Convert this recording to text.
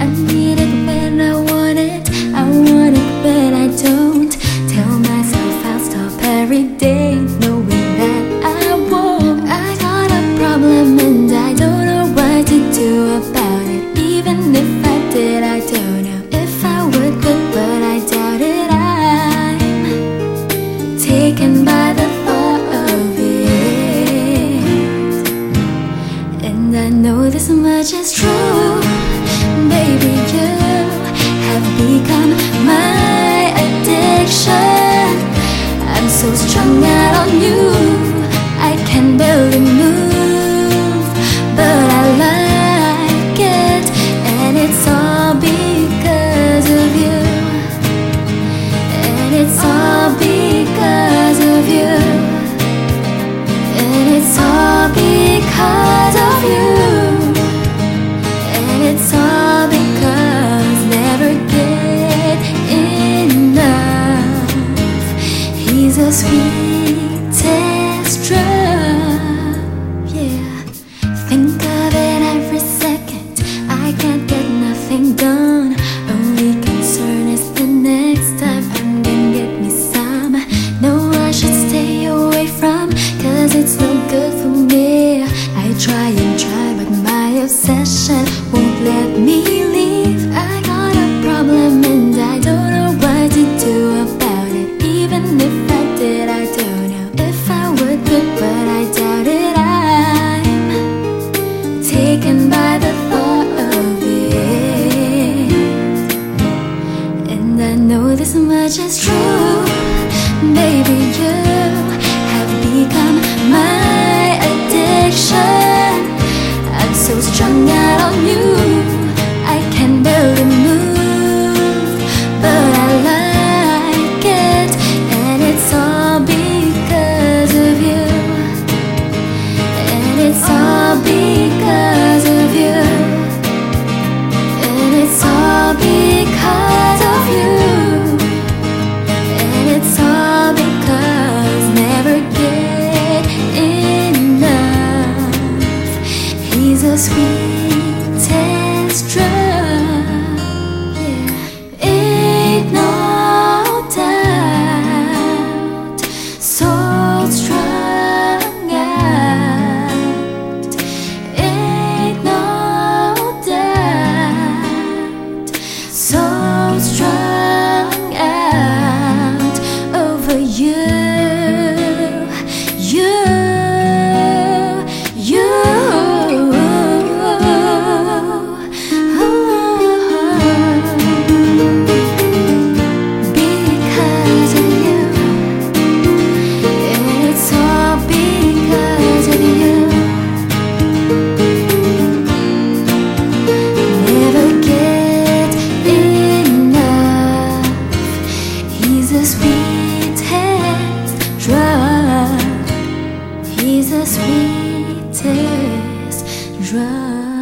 I need it when I want it, I want it but I don't. Tell myself I'll stop every day, knowing that I won't. I got a problem and I don't know what to do about it. Even if I did, I don't know if I would, but, but I doubt it. I'm taken by the thought of it. And I know this much is true. sweet extra. Yeah, think of it every second. I can't get nothing done. Only concern is the next time I'm gonna get me some. No, I should stay away from, cause it's no good for me. I try and try, but my obsession won't let me leave. taken by the thought of it. And I know this much is true. Jesus, sweetest drug.